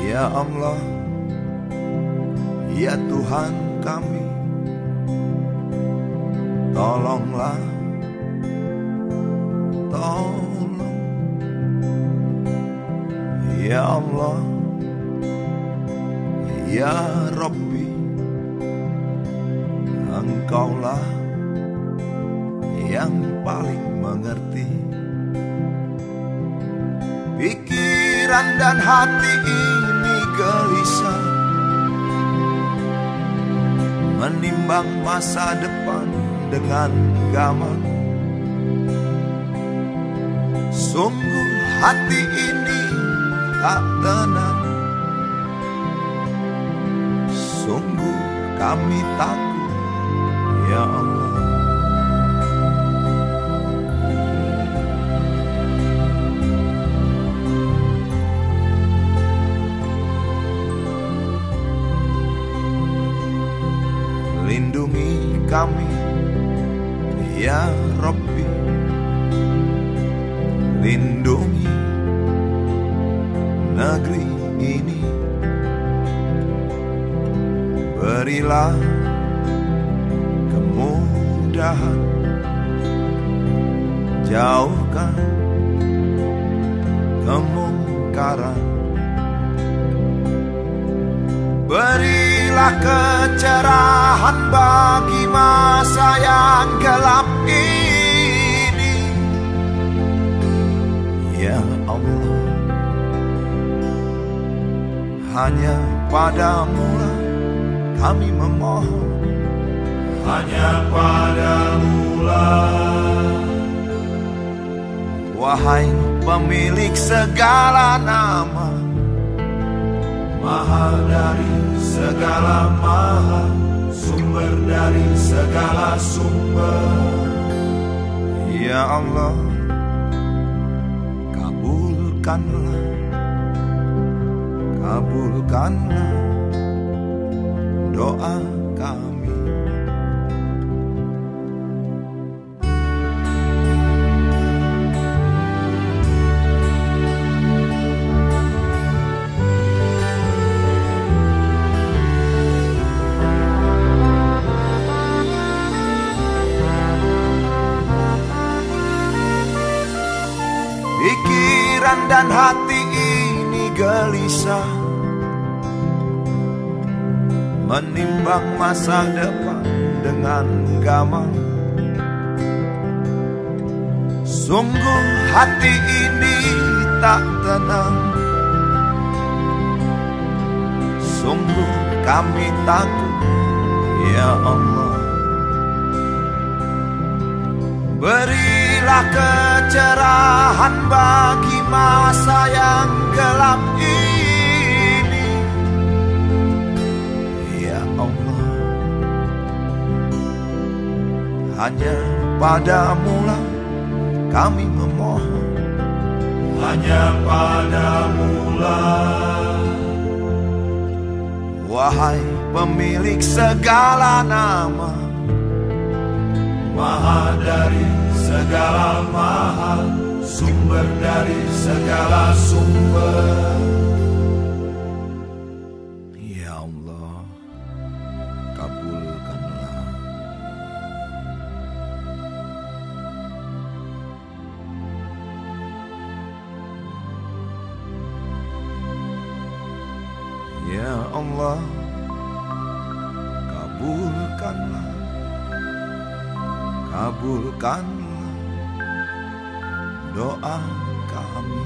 Ya Allah Ya Tuhan kami Tolonglah Tolong. Ya Allah Ya Rabbi Engkaulah yang paling mengerti Pikiran dan hati ini gelisah. Menimbang masa depan dengan gaman Sungguh hati ini tak tenang. Sungguh kami takut ya Allah Lindungi kami. Ya Rabbi Lindungi negeri ini. Berilah kemudahan. Jauhkan kemungkaran. Berilah kecerahan bagi masa yang gelap ini. Ya Allah Hanya padamu lah kami memohon. Hanya padamu lah. Wahai pemilik segala nama dari segala maha Sumber dari segala sumber. Ya Allah Kabulkanlah Kabulkanlah Doa kami dan hati ini gelisah. Menimbang masa depan dengan gamang. Sungguh hati ini tak tenang. Sungguh kami takut Ya Allah. Berilah kecerahan bagi masa yang gelap ini. Ya Allah Hanya padamu lah kami memohon. Hanya padamu lah. Wahai pemilik segala nama. Maha dari segala maha Sumber dari segala sumber. Ya Allah Kabulkanlah. Ya Allah Kabulkanlah. Kabulkanlah Doa kami